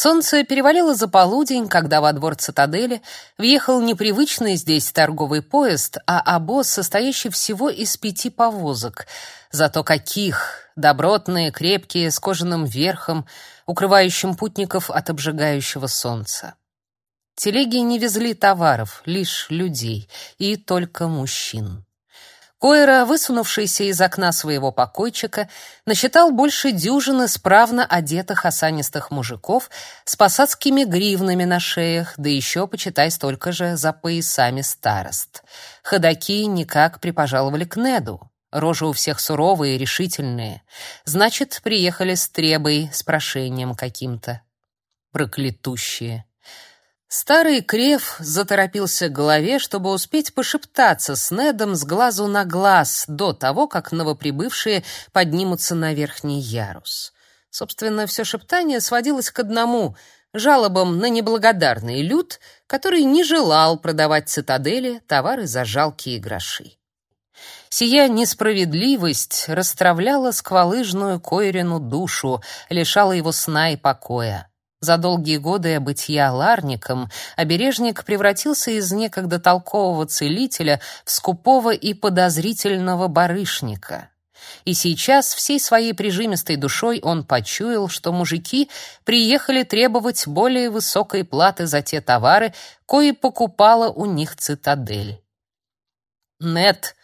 Солнце перевалило за полудень, когда во двор цитадели въехал непривычный здесь торговый поезд, а обоз, состоящий всего из пяти повозок. Зато каких! Добротные, крепкие, с кожаным верхом, укрывающим путников от обжигающего солнца. Телеги не везли товаров, лишь людей, и только мужчин. Койра, высунувшийся из окна своего покойчика, насчитал больше дюжины справно одетых осанистых мужиков с посадскими гривнами на шеях, да еще, почитай, столько же за поясами старост. Ходаки никак припожаловали к Неду. Рожи у всех суровые, решительные. Значит, приехали с требой, с прошением каким-то. Проклятущие. Старый Крев заторопился к голове, чтобы успеть пошептаться с Недом с глазу на глаз до того, как новоприбывшие поднимутся на верхний ярус. Собственно, все шептание сводилось к одному — жалобам на неблагодарный люд, который не желал продавать цитадели товары за жалкие гроши. Сия несправедливость расстравляла сквалыжную Койрину душу, лишала его сна и покоя. За долгие годы бытия ларником обережник превратился из некогда толкового целителя в скупого и подозрительного барышника. И сейчас всей своей прижимистой душой он почуял, что мужики приехали требовать более высокой платы за те товары, кои покупала у них цитадель. «Нет,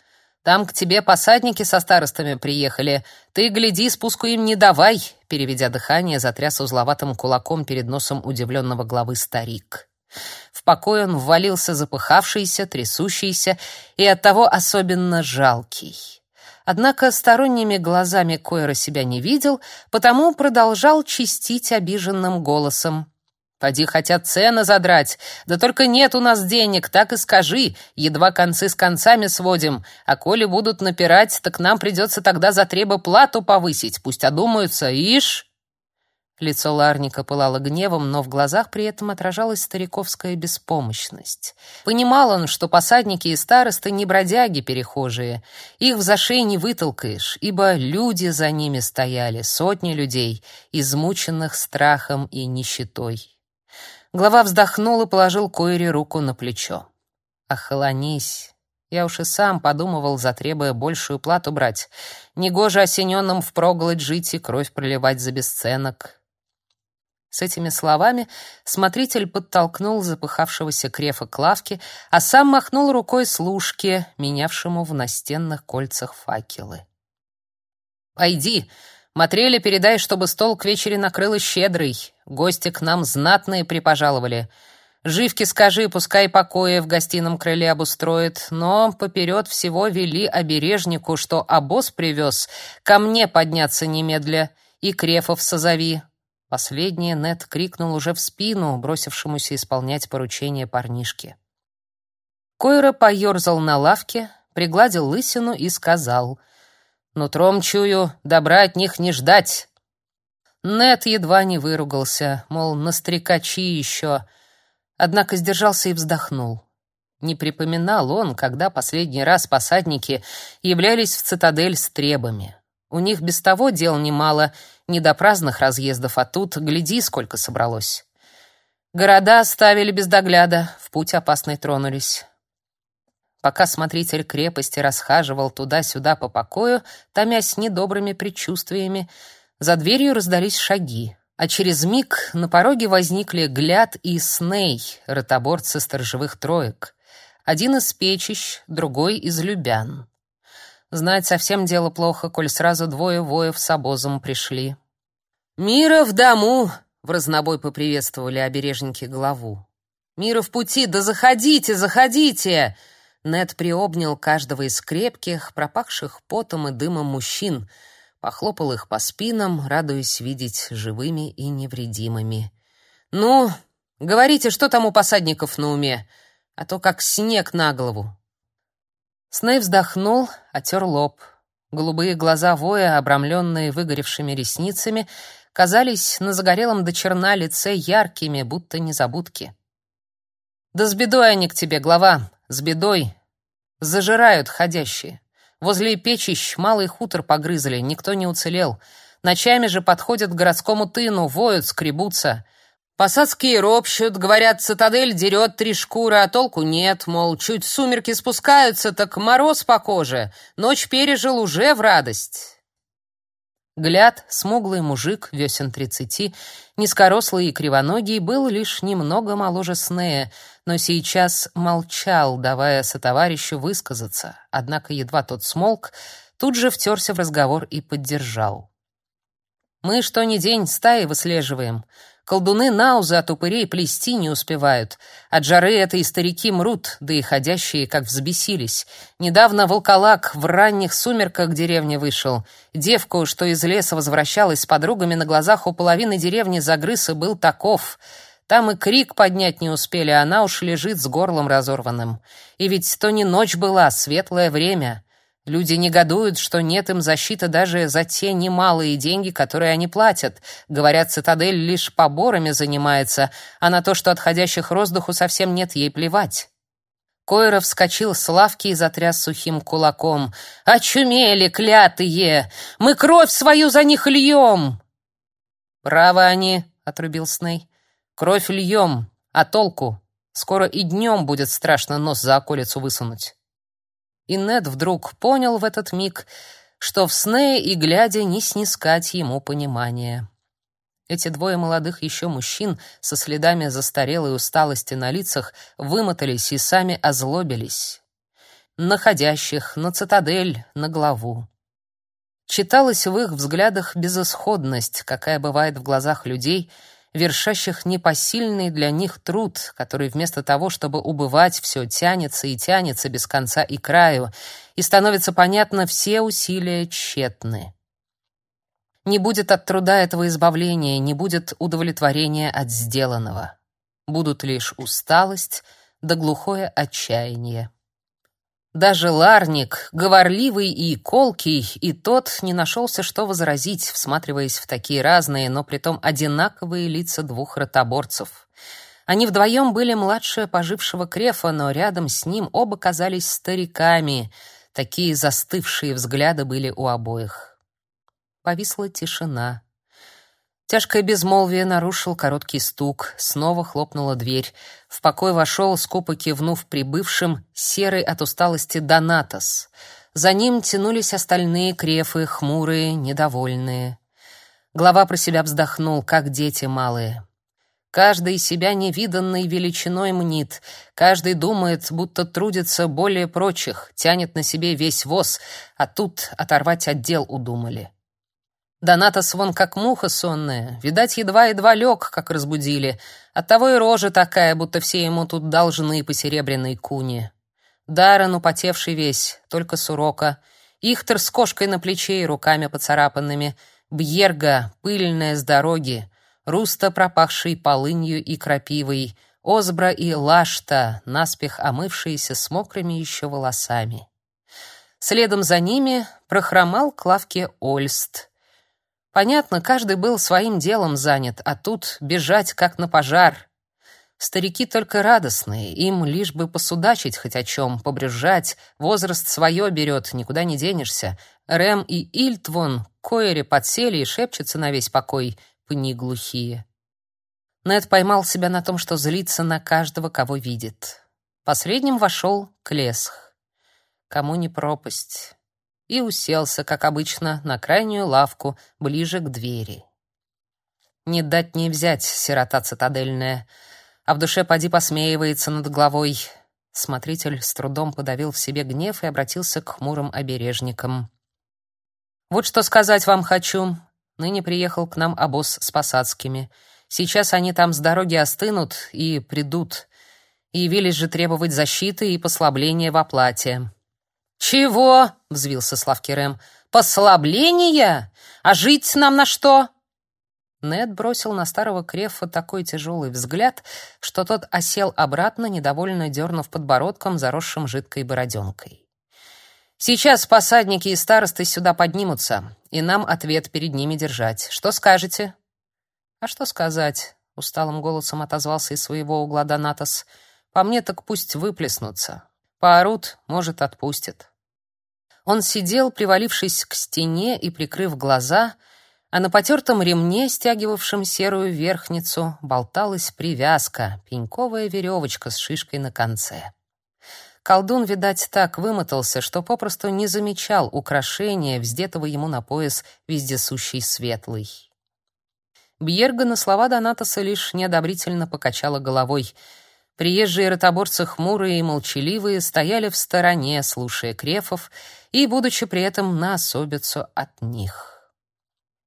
там к тебе посадники со старостами приехали. Ты, гляди, спуску им не давай!» Переведя дыхание, затряс узловатым кулаком перед носом удивленного главы старик. В покой он ввалился запыхавшийся, трясущийся и оттого особенно жалкий. Однако сторонними глазами Койра себя не видел, потому продолжал чистить обиженным голосом. Поди хотят цены задрать. Да только нет у нас денег, так и скажи. Едва концы с концами сводим. А коли будут напирать, так нам придется тогда за требо плату повысить. Пусть одумаются, ишь!» Лицо Ларника пылало гневом, но в глазах при этом отражалась стариковская беспомощность. Понимал он, что посадники и старосты не бродяги перехожие. Их в зашей не вытолкаешь, ибо люди за ними стояли, сотни людей, измученных страхом и нищетой. Глава вздохнул и положил Койре руку на плечо. «Охолонись. Я уж и сам подумывал, затребуя большую плату брать. Негоже осененным впроголодь жить и кровь проливать за бесценок». С этими словами смотритель подтолкнул запыхавшегося крефа к лавке, а сам махнул рукой служке, менявшему в настенных кольцах факелы. «Пойди, Матреле передай, чтобы стол к вечере накрыла щедрый. Гости к нам знатные припожаловали. Живки скажи, пускай покоя в гостином крыле обустроит, но поперед всего вели обережнику, что обоз привез, ко мне подняться немедля, и крефов созови». Последнее Нет крикнул уже в спину, бросившемуся исполнять поручение парнишке. Койра поерзал на лавке, пригладил лысину и сказал — Нутром чую, добра от них не ждать. Нет едва не выругался, мол, настрекачи еще. Однако сдержался и вздохнул. Не припоминал он, когда последний раз посадники являлись в цитадель с требами. У них без того дел немало, не до праздных разъездов, а тут, гляди, сколько собралось. Города оставили без догляда, в путь опасный тронулись. Пока смотритель крепости расхаживал туда-сюда по покою, томясь недобрыми предчувствиями, за дверью раздались шаги, а через миг на пороге возникли Гляд и Сней, ротоборцы сторожевых троек. Один из Печищ, другой из Любян. Знать совсем дело плохо, коль сразу двое воев с обозом пришли. «Мира в дому!» — в разнобой поприветствовали обережники главу. «Мира в пути! Да заходите, заходите!» Нед приобнял каждого из крепких, пропахших потом и дымом мужчин, похлопал их по спинам, радуясь видеть живыми и невредимыми. «Ну, говорите, что там у посадников на уме, а то как снег на голову». Сней вздохнул, отер лоб. Голубые глаза воя, обрамленные выгоревшими ресницами, казались на загорелом до черна лице яркими, будто незабудки. «Да с бедой они к тебе, глава, с бедой. Зажирают ходящие. Возле печищ малый хутор погрызли, никто не уцелел. Ночами же подходят к городскому тыну, воют, скребутся. Посадские ропщут, говорят, цитадель дерет три шкуры, а толку нет, мол, чуть сумерки спускаются, так мороз по коже. Ночь пережил уже в радость. Гляд, смуглый мужик, весен тридцати, низкорослый и кривоногий, был лишь немного моложе Снея, но сейчас молчал, давая сотоварищу высказаться. Однако едва тот смолк, тут же втерся в разговор и поддержал. «Мы что ни день стаи выслеживаем. Колдуны наузы от упырей плести не успевают. От жары это и старики мрут, да и ходящие как взбесились. Недавно волколак в ранних сумерках деревне вышел. Девку, что из леса возвращалась с подругами на глазах у половины деревни загрыз и был таков. Там и крик поднять не успели, а она уж лежит с горлом разорванным. И ведь то не ночь была, светлое время. Люди негодуют, что нет им защиты даже за те немалые деньги, которые они платят. Говорят, цитадель лишь поборами занимается, а на то, что отходящих роздуху совсем нет, ей плевать. Койров вскочил с лавки и затряс сухим кулаком. «Очумели, клятые! Мы кровь свою за них льем!» «Правы они», — отрубил Сней. «Кровь льем, а толку? Скоро и днем будет страшно нос за околицу высунуть». И Нед вдруг понял в этот миг, что в сне и глядя не снискать ему понимания. Эти двое молодых еще мужчин со следами застарелой усталости на лицах вымотались и сами озлобились. Находящих, на цитадель, на главу. Читалась в их взглядах безысходность, какая бывает в глазах людей — вершащих непосильный для них труд, который вместо того, чтобы убывать, все тянется и тянется без конца и краю, и становится понятно, все усилия тщетны. Не будет от труда этого избавления, не будет удовлетворения от сделанного. Будут лишь усталость да глухое отчаяние. Даже Ларник, говорливый и колкий, и тот не нашелся, что возразить, всматриваясь в такие разные, но притом одинаковые лица двух ротоборцев. Они вдвоем были младше пожившего Крефа, но рядом с ним оба казались стариками. Такие застывшие взгляды были у обоих. Повисла тишина. Тяжкое безмолвие нарушил короткий стук. Снова хлопнула дверь. В покой вошел, скупо кивнув прибывшим, серый от усталости Донатос. За ним тянулись остальные крефы, хмурые, недовольные. Глава про себя вздохнул, как дети малые. Каждый себя невиданной величиной мнит, каждый думает, будто трудится более прочих, тянет на себе весь воз, а тут оторвать отдел удумали. Донатос вон как муха сонная, видать, едва-едва лег, как разбудили. Оттого и рожа такая, будто все ему тут должны по серебряной куне. Даррен употевший весь, только с урока. Ихтер с кошкой на плече и руками поцарапанными. Бьерга, пыльная с дороги. Руста, пропахший полынью и крапивой. Озбра и Лашта, наспех омывшиеся с мокрыми еще волосами. Следом за ними прохромал к лавке Ольст — Понятно, каждый был своим делом занят, а тут бежать как на пожар. Старики только радостные, им лишь бы посудачить хоть о чем, побрюзжать, возраст свое берет, никуда не денешься. Рэм и Ильтвон коэре подсели и шепчутся на весь покой, пни глухие. Нед поймал себя на том, что злится на каждого, кого видит. Последним вошел Клесх. Кому не пропасть и уселся, как обычно, на крайнюю лавку, ближе к двери. Не дать не взять, сирота цитадельная, а в душе поди посмеивается над головой. Смотритель с трудом подавил в себе гнев и обратился к хмурым обережникам. «Вот что сказать вам хочу. Ныне приехал к нам обоз с посадскими. Сейчас они там с дороги остынут и придут. И явились же требовать защиты и послабления в оплате. «Чего?» — взвился Славки Рэм. «Послабление? А жить нам на что?» Нед бросил на старого Крефа такой тяжелый взгляд, что тот осел обратно, недовольно дернув подбородком, заросшим жидкой бороденкой. «Сейчас посадники и старосты сюда поднимутся, и нам ответ перед ними держать. Что скажете?» «А что сказать?» — усталым голосом отозвался из своего угла Донатос. «По мне так пусть выплеснутся. Поорут, может, отпустят. Он сидел, привалившись к стене и прикрыв глаза, а на потертом ремне, стягивавшем серую верхницу, болталась привязка, пеньковая веревочка с шишкой на конце. Колдун, видать, так вымотался, что попросту не замечал украшения, вздетого ему на пояс вездесущий светлый. Бьерга на слова Донатоса лишь неодобрительно покачала головой. Приезжие ротоборцы хмурые и молчаливые стояли в стороне, слушая крефов и будучи при этом на особицу от них.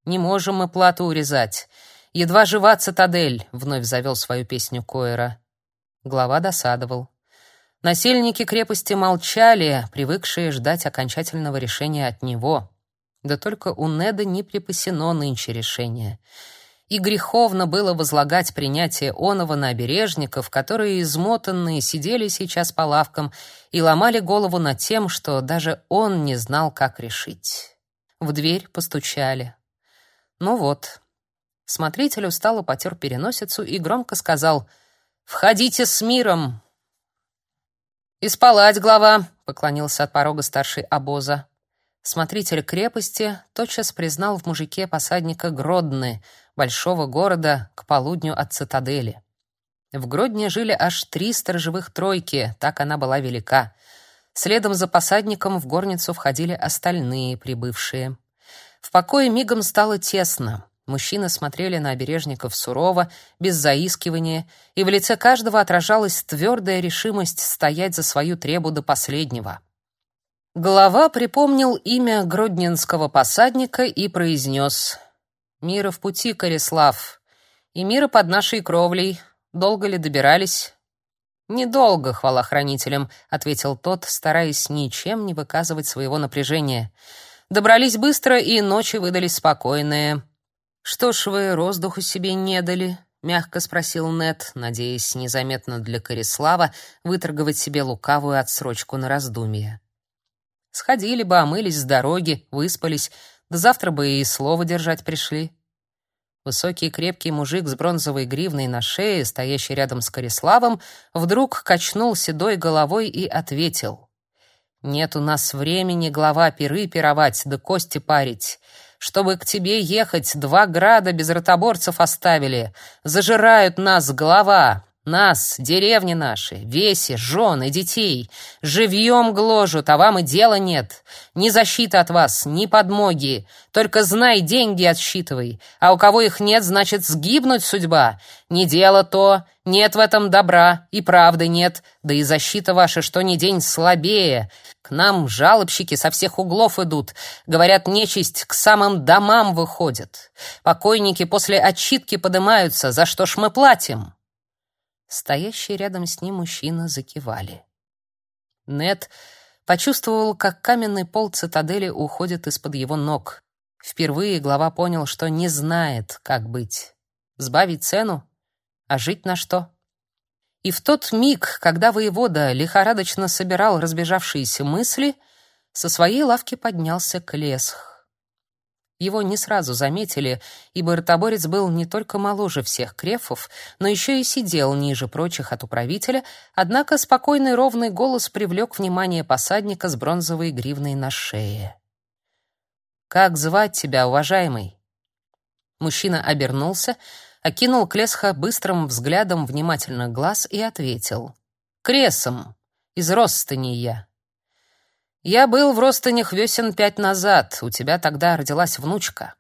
«Не можем мы плату урезать. Едва жива цитадель», — вновь завел свою песню Коэра. Глава досадовал. Насельники крепости молчали, привыкшие ждать окончательного решения от него. Да только у Неда не припасено нынче решение — и греховно было возлагать принятие оного на обережников, которые измотанные сидели сейчас по лавкам и ломали голову над тем, что даже он не знал, как решить. В дверь постучали. Ну вот. Смотритель устало потер переносицу и громко сказал «Входите с миром!» «И спалать, глава!» — поклонился от порога старший обоза. Смотритель крепости тотчас признал в мужике посадника Гродны, большого города к полудню от цитадели. В Гродне жили аж три сторожевых тройки, так она была велика. Следом за посадником в горницу входили остальные прибывшие. В покое мигом стало тесно. Мужчины смотрели на обережников сурово, без заискивания, и в лице каждого отражалась твердая решимость стоять за свою требу до последнего. Глава припомнил имя гродненского посадника и произнес «Мира в пути, Корислав, и мира под нашей кровлей. Долго ли добирались?» «Недолго, хвала хранителям», — ответил тот, стараясь ничем не выказывать своего напряжения. «Добрались быстро, и ночи выдались спокойные». «Что ж вы роздуху себе не дали?» — мягко спросил Нет, надеясь незаметно для Корислава выторговать себе лукавую отсрочку на раздумье. Сходили бы, омылись с дороги, выспались, да завтра бы и слово держать пришли. Высокий крепкий мужик с бронзовой гривной на шее, стоящий рядом с Кориславом, вдруг качнул седой головой и ответил. «Нет у нас времени, глава, пиры пировать да кости парить. Чтобы к тебе ехать, два града без ротоборцев оставили. Зажирают нас, глава. Нас, деревни наши, веси, жены, детей, живьем гложут, а вам и дела нет. Ни защиты от вас, ни подмоги. Только знай, деньги отсчитывай. А у кого их нет, значит, сгибнуть судьба. Не дело то, нет в этом добра, и правды нет. Да и защита ваша что ни день слабее. К нам жалобщики со всех углов идут. Говорят, нечисть к самым домам выходит. Покойники после отчитки поднимаются, за что ж мы платим?» Стоящие рядом с ним мужчины закивали. Нет почувствовал, как каменный пол цитадели уходит из-под его ног. Впервые глава понял, что не знает, как быть. Сбавить цену? А жить на что? И в тот миг, когда воевода лихорадочно собирал разбежавшиеся мысли, со своей лавки поднялся Клесх. Его не сразу заметили, ибо ротоборец был не только моложе всех крефов, но еще и сидел ниже прочих от управителя, однако спокойный ровный голос привлек внимание посадника с бронзовой гривной на шее. «Как звать тебя, уважаемый?» Мужчина обернулся, окинул Клесха быстрым взглядом внимательных глаз и ответил. «Кресом, из Ростани я». Был в Ростанях весен пять назад. У тебя тогда родилась внучка.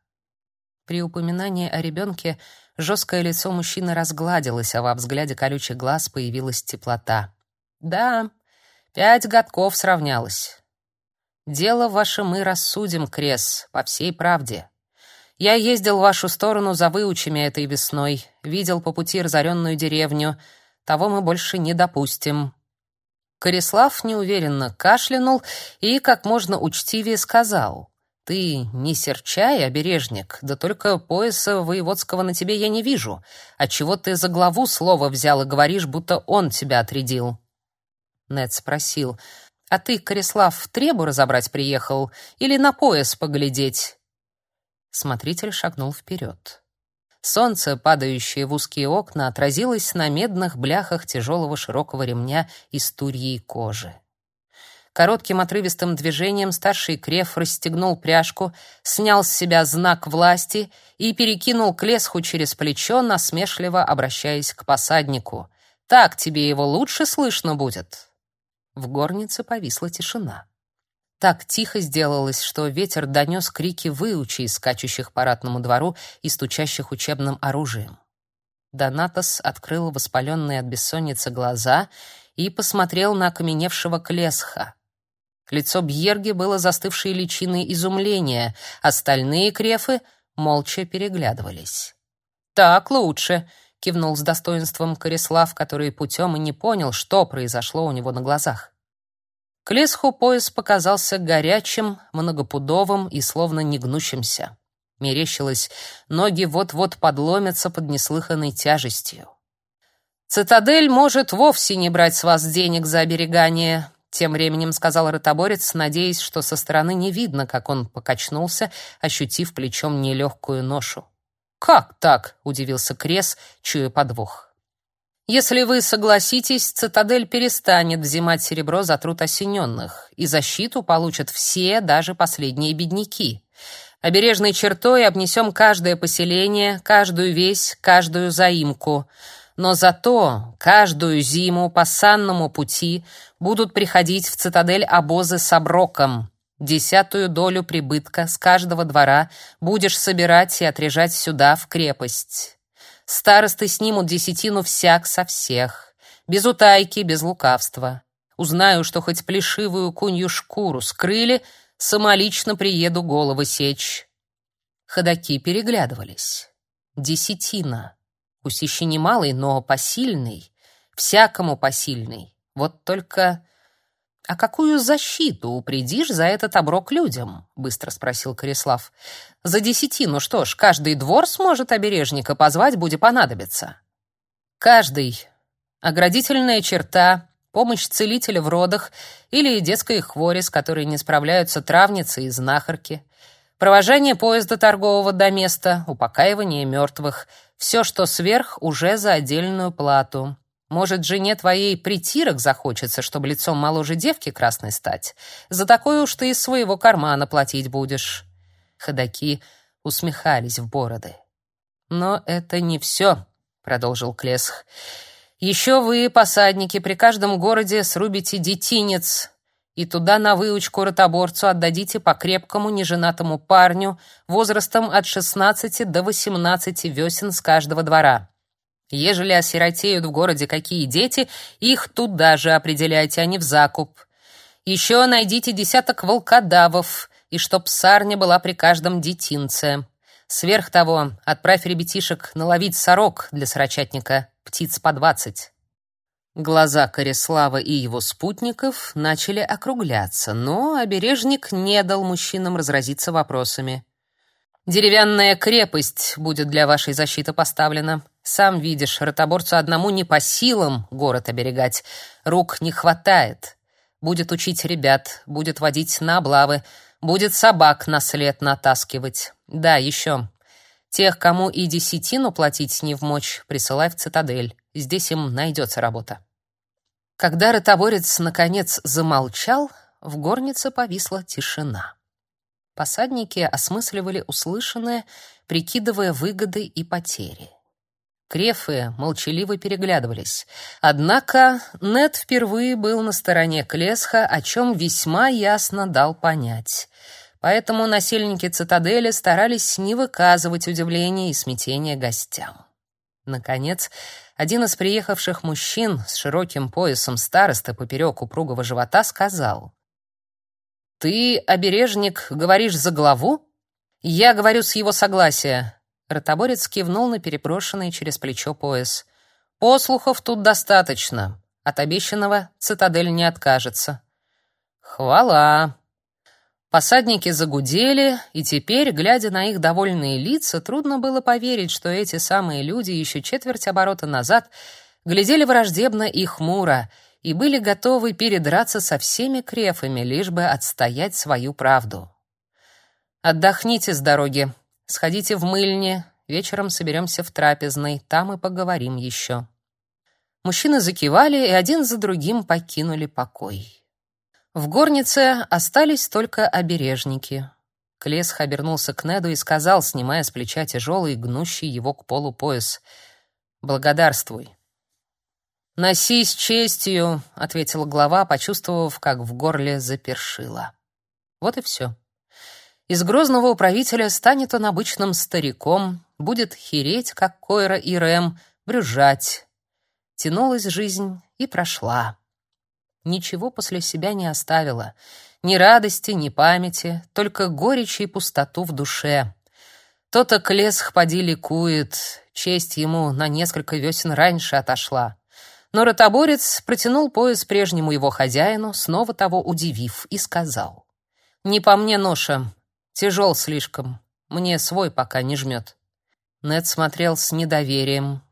При упоминании о ребенке жесткое лицо мужчины разгладилось, а во взгляде колючих глаз появилась теплота. Да, пять годков сравнялось. Дело ваше мы рассудим, Крес, по всей правде. Я ездил в вашу сторону за выучами этой весной, видел по пути разоренную деревню. Того мы больше не допустим. Корислав неуверенно кашлянул и как можно учтивее сказал: "Ты не серчай, обережник, да только пояса воеводского на тебе я не вижу. А чего ты за главу слово взял и говоришь, будто он тебя отрядил?" Нед спросил: "А ты, Корислав, требу разобрать приехал или на пояс поглядеть?" Смотритель шагнул вперед. Солнце, падающее в узкие окна, отразилось на медных бляхах тяжелого широкого ремня из турьей кожи. Коротким отрывистым движением старший Креф расстегнул пряжку, снял с себя знак власти и перекинул Клесху через плечо, насмешливо обращаясь к посаднику. «Так тебе его лучше слышно будет». В горнице повисла тишина. Так тихо сделалось, что ветер донес крики выучей, скачущих по ратному двору и стучащих учебным оружием. Донатос открыл воспаленные от бессонницы глаза и посмотрел на окаменевшего Клесха. Лицо Бьерги было застывшей личиной изумления, остальные крефы молча переглядывались. «Так лучше», — кивнул с достоинством Корислав, который путем и не понял, что произошло у него на глазах. К лесху пояс показался горячим, многопудовым и словно негнущимся. Мерещилось, ноги вот-вот подломятся под неслыханной тяжестью. «Цитадель может вовсе не брать с вас денег за оберегание», тем временем сказал ротоборец, надеясь, что со стороны не видно, как он покачнулся, ощутив плечом нелегкую ношу. «Как так?» — удивился Крес, чуя подвох. «Если вы согласитесь, цитадель перестанет взимать серебро за труд осененных, и защиту получат все, даже последние бедняки. Обережной чертой обнесем каждое поселение, каждую весь, каждую заимку. Но зато каждую зиму по санному пути будут приходить в цитадель обозы с оброком. Десятую долю прибытка с каждого двора будешь собирать и отрежать сюда, в крепость. Старосты снимут десятину всяк со всех, без утайки, без лукавства. Узнаю, что хоть плешивую кунью шкуру скрыли, самолично приеду головы сечь. Ходаки переглядывались. Десятина. Пусть еще немалый, но посильный. Всякому посильный. Вот только... «А какую защиту упредишь за этот оброк людям?» — быстро спросил Корислав. «За десятину, что ж, каждый двор сможет обережника позвать, будет понадобиться». «Каждый. Оградительная черта, помощь целителя в родах или детской хвори, с которой не справляются травницы и знахарки, провожание поезда торгового до места, упокаивание мертвых — все, что сверх, уже за отдельную плату. Может, жене твоей притирок захочется, чтобы лицом моложе девки красной стать. За такое уж ты из своего кармана платить будешь. Ходаки усмехались в бороды. Но это не все, продолжил Клесх. Еще вы, посадники, при каждом городе срубите детинец, и туда на выучку ротоборцу отдадите по крепкому неженатому парню возрастом от 16 до 18 весен с каждого двора. Ежели осиротеют в городе какие дети, их туда же определяйте, а не в закуп. Еще найдите десяток волкодавов, и чтоб сарня была при каждом детинце. Сверх того, отправь ребятишек наловить сорок для сорочатника, птиц по двадцать. Глаза Корислава и его спутников начали округляться, но обережник не дал мужчинам разразиться вопросами. «Деревянная крепость будет для вашей защиты поставлена. Сам видишь, ротоборцу одному не по силам город оберегать. Рук не хватает. Будет учить ребят, будет водить на облавы, будет собак на след натаскивать. Да, еще. Тех, кому и десятину платить не в мочь, присылай в цитадель. Здесь им найдется работа. Когда ротоборец наконец замолчал, в горнице повисла тишина. Посадники осмысливали услышанное, прикидывая выгоды и потери. Крефы молчаливо переглядывались. Однако Нед впервые был на стороне Клесха, о чем весьма ясно дал понять. Поэтому насельники цитадели старались не выказывать удивления и смятения гостям. Наконец, один из приехавших мужчин с широким поясом староста поперек упругого живота сказал. «Ты, обережник, говоришь за главу? Я говорю с его согласия». Ротоборец кивнул на переброшенный через плечо пояс. «Послухов тут достаточно. От обещанного цитадель не откажется». «Хвала!» Посадники загудели, и теперь, глядя на их довольные лица, трудно было поверить, что эти самые люди еще четверть оборота назад глядели враждебно и хмуро и были готовы передраться со всеми крефами, лишь бы отстоять свою правду. «Отдохните с дороги, сходите в мыльне, вечером соберемся в трапезной, там и поговорим еще». Мужчины закивали и один за другим покинули покой. В горнице остались только обережники. Клесх обернулся к Неду и сказал, снимая с плеча тяжелый, гнущий его к полу пояс, «Благодарствуй». «Носи с честью», — ответила глава, почувствовав, как в горле запершило. Вот и все. Из грозного управителя станет он обычным стариком, будет хереть, как Койра и Рэм, брюзжать. Тянулась жизнь и прошла. Ничего после себя не оставила. Ни радости, ни памяти, только горечь и пустоту в душе. То-то Клесх поди ликует, честь ему на несколько весен раньше отошла. Но ротоборец протянул пояс прежнему его хозяину, снова того удивив, и сказал. «Не по мне ноша, тяжел слишком, мне свой пока не жмет». Нед смотрел с недоверием.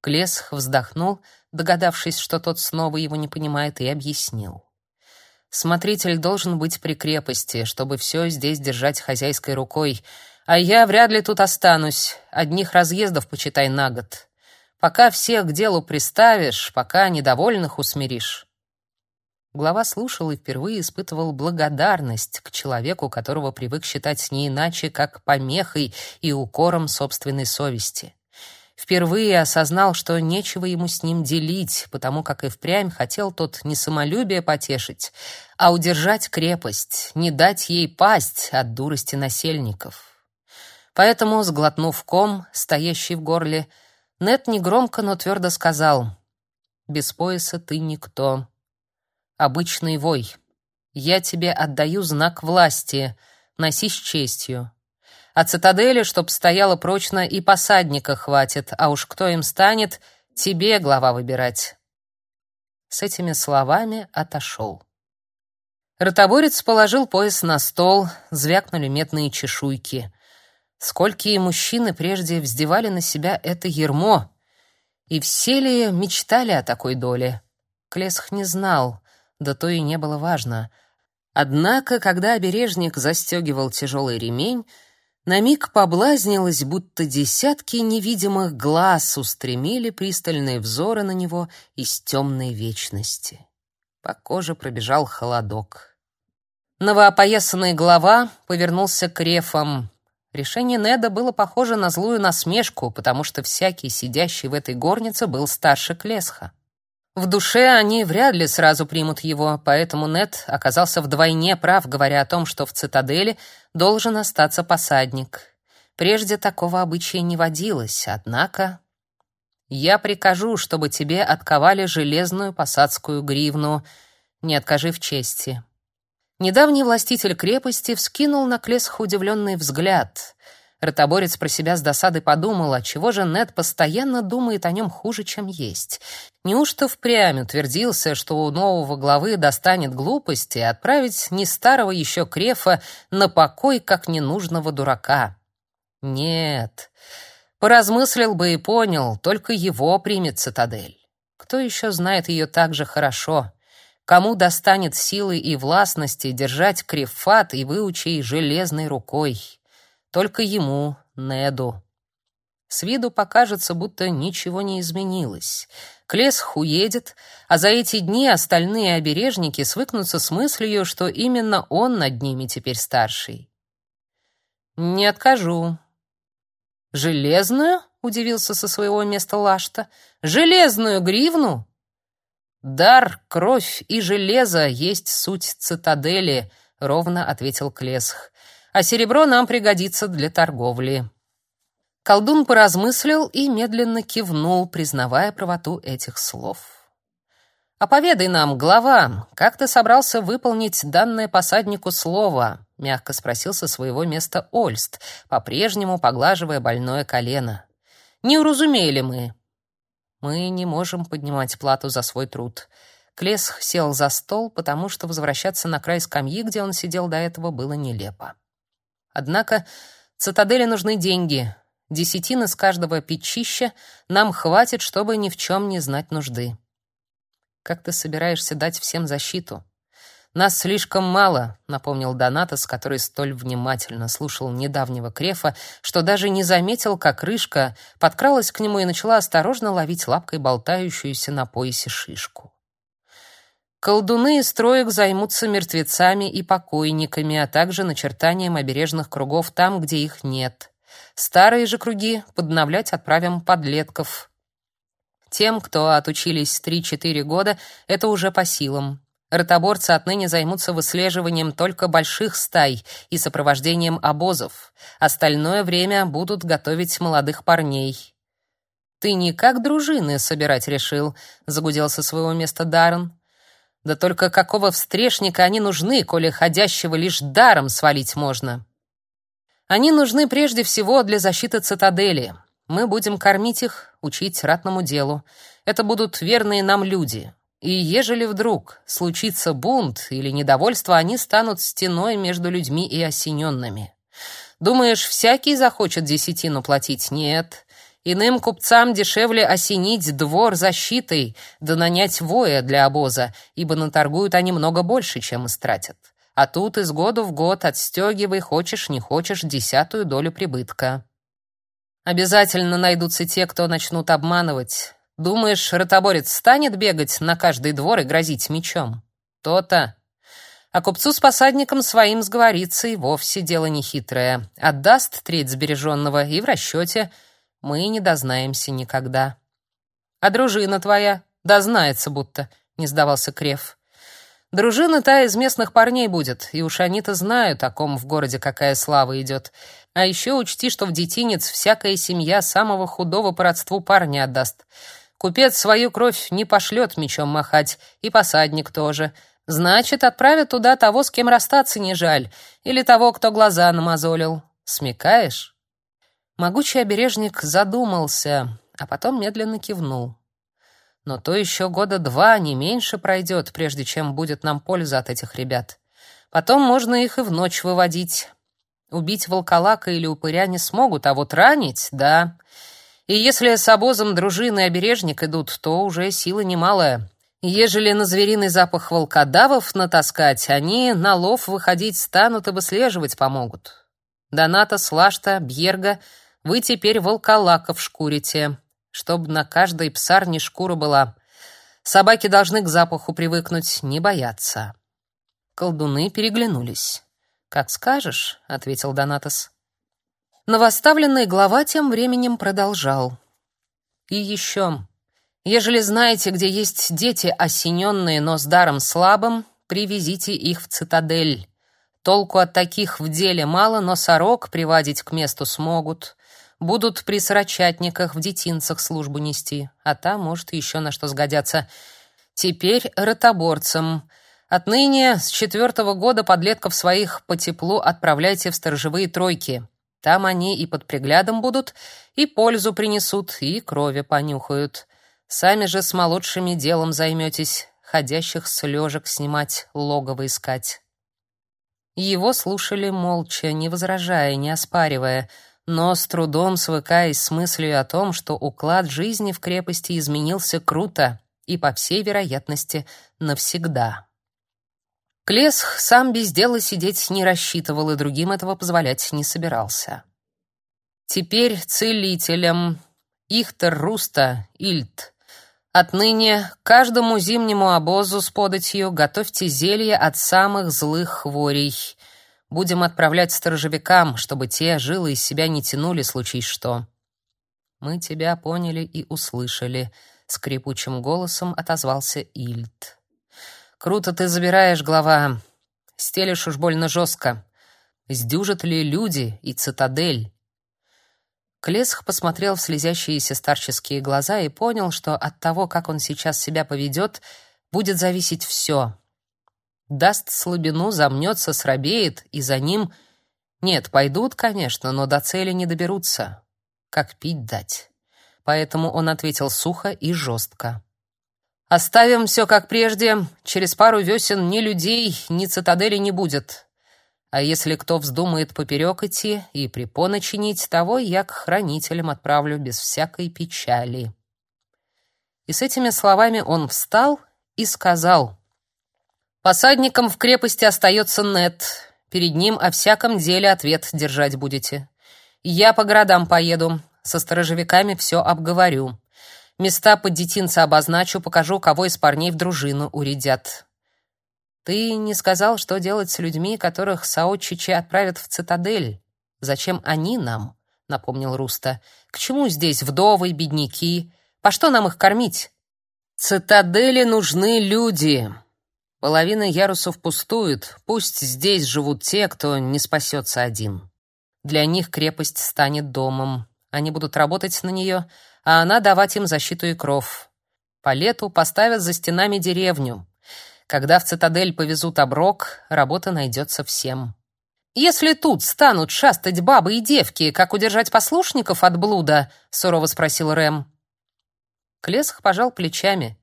Клесх вздохнул, догадавшись, что тот снова его не понимает, и объяснил. Смотритель должен быть при крепости, чтобы все здесь держать хозяйской рукой, а я вряд ли тут останусь, одних разъездов почитай на год. Пока всех к делу приставишь, пока недовольных усмиришь. Глава слушал и впервые испытывал благодарность к человеку, которого привык считать не иначе, как помехой и укором собственной совести. Впервые осознал, что нечего ему с ним делить, потому как и впрямь хотел тот не самолюбие потешить, а удержать крепость, не дать ей пасть от дурости насельников. Поэтому, сглотнув ком, стоящий в горле, Нет негромко, но твердо сказал: "Без пояса ты никто. Обычный вой. Я тебе отдаю знак власти. Носи с честью. А цитадели, чтоб стояла прочно, и посадника хватит, а уж кто им станет, тебе глава выбирать". С этими словами отошел. Ротоборец положил пояс на стол, звякнули медные чешуйки. Сколькие мужчины прежде вздевали на себя это ермо, и все ли мечтали о такой доле? Клесх не знал, да то и не было важно. Однако, когда обережник застегивал тяжелый ремень, на миг поблазнилось, будто десятки невидимых глаз устремили пристальные взоры на него из темной вечности. По коже пробежал холодок. Новоопоясанный глава повернулся к рефам, Решение Неда было похоже на злую насмешку, потому что всякий сидящий в этой горнице был старше Клесха. В душе они вряд ли сразу примут его, поэтому Нед оказался вдвойне прав, говоря о том, что в цитадели должен остаться посадник. Прежде такого обычая не водилось, однако я прикажу, чтобы тебе отковали железную посадскую гривну. Не откажи в чести. Недавний властитель крепости вскинул на Клесх удивленный взгляд. Ротоборец про себя с досадой подумал, а чего же Нед постоянно думает о нем хуже, чем есть. Неужто впрямь утвердился, что у нового главы достанет глупости отправить не старого еще Крефа на покой как ненужного дурака? Нет. Поразмыслил бы и понял, только его примет цитадель. Кто еще знает ее так же хорошо? Кому достанет силы и властности держать крефат и выучей железной рукой? Только ему, Неду. С виду покажется, будто ничего не изменилось. Клесх уедет, а за эти дни остальные обережники свыкнутся с мыслью, что именно он над ними теперь старший. «Не откажу». «Железную?» — удивился со своего места Лашта. «Железную гривну? Дар, кровь и железо есть суть цитадели, ровно ответил Клесх. А серебро нам пригодится для торговли. Колдун поразмыслил и медленно кивнул, признавая правоту этих слов. «А поведай нам, глава, как ты собрался выполнить данное посаднику слово?» — мягко спросил со своего места Ольст, по-прежнему поглаживая больное колено. «Не уразумели мы. Мы не можем поднимать плату за свой труд. Клесх сел за стол, потому что возвращаться на край скамьи, где он сидел до этого, было нелепо. Однако цитадели нужны деньги. Десятины с каждого печища нам хватит, чтобы ни в чем не знать нужды. Как ты собираешься дать всем защиту? Нас слишком мало, напомнил Донатос, который столь внимательно слушал недавнего Крефа, что даже не заметил, как рыжка подкралась к нему и начала осторожно ловить лапкой болтающуюся на поясе шишку. Колдуны из троек займутся мертвецами и покойниками, а также начертанием обережных кругов там, где их нет. Старые же круги подновлять отправим подлетков. Тем, кто отучились 3-4 года, это уже по силам. Ротоборцы отныне займутся выслеживанием только больших стай и сопровождением обозов. Остальное время будут готовить молодых парней. Ты не как дружины собирать решил, загудел со своего места Даррен. Да только какого встрешника они нужны, коли ходящего лишь даром свалить можно? Они нужны прежде всего для защиты цитадели. Мы будем кормить их, учить ратному делу. Это будут верные нам люди. И ежели вдруг случится бунт или недовольство, они станут стеной между людьми и осененными. Думаешь, всякий захочет десятину платить? Нет. Иным купцам дешевле осенить двор защитой, да нанять воя для обоза, ибо наторгуют они много больше, чем истратят. А тут из года в год отстегивай, хочешь, не хочешь, десятую долю прибытка. Обязательно найдутся те, кто начнут обманывать. Думаешь, ротоборец станет бегать на каждый двор и грозить мечом? То-то. А купцу с посадником своим сговориться и вовсе дело нехитрое. Отдаст треть сбереженного и в расчете — мы не дознаемся никогда. А дружина твоя дознается будто, не сдавался Крев. Дружина та из местных парней будет, и уж они-то знают, о ком в городе какая слава идет. А еще учти, что в детинец всякая семья самого худого по родству парня отдаст. Купец свою кровь не пошлет мечом махать, и посадник тоже. Значит, отправят туда того, с кем расстаться не жаль, или того, кто глаза намазолил. Смекаешь? Могучий обережник задумался, а потом медленно кивнул. Но то еще года два, не меньше пройдет, прежде чем будет нам польза от этих ребят. Потом можно их и в ночь выводить. Убить волколака или упыря не смогут, а вот ранить — да. И если с обозом дружины обережник идут, то уже сила немалая. Ежели на звериный запах волкодавов натаскать, они на лов выходить станут и выслеживать помогут. Доната, Слашта, Бьерга — вы теперь волколаков шкурите, чтоб на каждой псарне шкура была. Собаки должны к запаху привыкнуть, не бояться. Колдуны переглянулись. Как скажешь, ответил Донатос. Новоставленный глава тем временем продолжал. И еще, ежели знаете, где есть дети, осененные, но с даром слабым, привезите их в цитадель. Толку от таких в деле мало, но сорок приводить к месту смогут. Будут при сорочатниках в детинцах службу нести, а там, может, еще на что сгодятся. Теперь ротоборцам. Отныне с четвертого года подлетков своих по теплу отправляйте в сторожевые тройки. Там они и под приглядом будут, и пользу принесут, и крови понюхают. Сами же с молодшими делом займетесь, ходящих с лежек снимать, логово искать. Его слушали молча, не возражая, не оспаривая — но с трудом свыкаясь с мыслью о том, что уклад жизни в крепости изменился круто и, по всей вероятности, навсегда. Клесх сам без дела сидеть не рассчитывал и другим этого позволять не собирался. Теперь целителям Ихтер Руста Ильт Отныне каждому зимнему обозу с податью готовьте зелье от самых злых хворей — Будем отправлять сторожевикам, чтобы те жилы из себя не тянули, случись что. Мы тебя поняли и услышали, скрипучим голосом отозвался Ильд. Круто ты забираешь, глава. Стелишь уж больно жестко. Сдюжат ли люди и цитадель? Клесх посмотрел в слезящиеся старческие глаза и понял, что от того, как он сейчас себя поведет, будет зависеть все даст слабину, замнется, срабеет, и за ним... Нет, пойдут, конечно, но до цели не доберутся. Как пить дать? Поэтому он ответил сухо и жестко. «Оставим все как прежде. Через пару весен ни людей, ни цитадели не будет. А если кто вздумает поперек идти и препоны чинить, того я к хранителям отправлю без всякой печали». И с этими словами он встал и сказал — Посадником в крепости остается Нет. Перед ним о всяком деле ответ держать будете. Я по городам поеду, со сторожевиками все обговорю. Места под детинца обозначу, покажу, кого из парней в дружину урядят. Ты не сказал, что делать с людьми, которых Саотчичи отправят в цитадель. Зачем они нам? напомнил Руста. К чему здесь вдовы, бедняки? По что нам их кормить? Цитадели нужны люди. Половина ярусов пустует, пусть здесь живут те, кто не спасется один. Для них крепость станет домом. Они будут работать на нее, а она давать им защиту и кров. По лету поставят за стенами деревню. Когда в цитадель повезут оброк, работа найдется всем. Если тут станут шастать бабы и девки, как удержать послушников от блуда? сурово спросил Рэм. Клесх пожал плечами.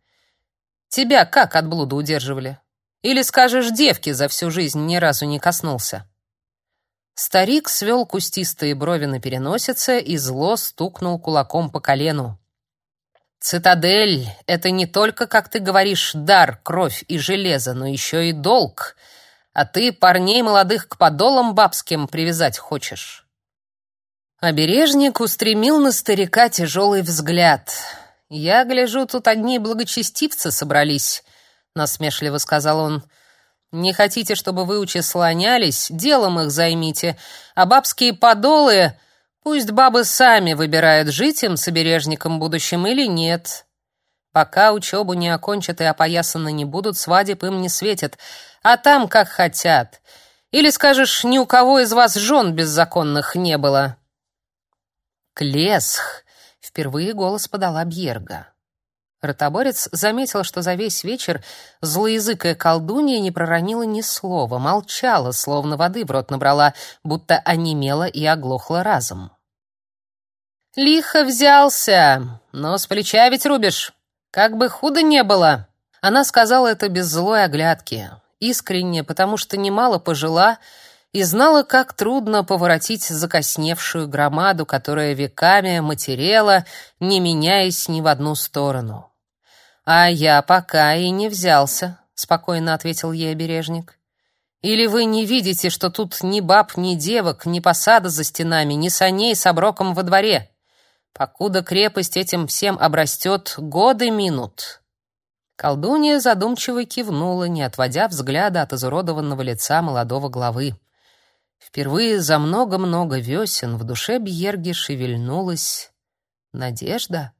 Тебя как от блуда удерживали? Или скажешь, девки за всю жизнь ни разу не коснулся? Старик свел кустистые брови на переносице и зло стукнул кулаком по колену. Цитадель — это не только, как ты говоришь, дар, кровь и железо, но еще и долг. А ты парней молодых к подолам бабским привязать хочешь. Обережник устремил на старика тяжелый взгляд. «Я гляжу, тут одни благочестивцы собрались», — насмешливо сказал он. «Не хотите, чтобы вы слонялись? Делом их займите. А бабские подолы Пусть бабы сами выбирают, жить им с обережником будущим или нет. Пока учебу не окончат и опоясаны не будут, свадеб им не светит, а там как хотят. Или скажешь, ни у кого из вас жен беззаконных не было. Клесх. Впервые голос подала Бьерга. Ротоборец заметил, что за весь вечер злоязыкая колдунья не проронила ни слова, молчала, словно воды в рот набрала, будто онемела и оглохла разом. «Лихо взялся, но с плеча ведь рубишь, как бы худо не было!» Она сказала это без злой оглядки, искренне, потому что немало пожила и знала, как трудно поворотить закосневшую громаду, которая веками матерела, не меняясь ни в одну сторону. «А я пока и не взялся», — спокойно ответил ей обережник. «Или вы не видите, что тут ни баб, ни девок, ни посада за стенами, ни саней с оброком во дворе? Покуда крепость этим всем обрастет, годы минут». Колдунья задумчиво кивнула, не отводя взгляда от изуродованного лица молодого главы. Впервые за много-много весен в душе Бьерги шевельнулась надежда.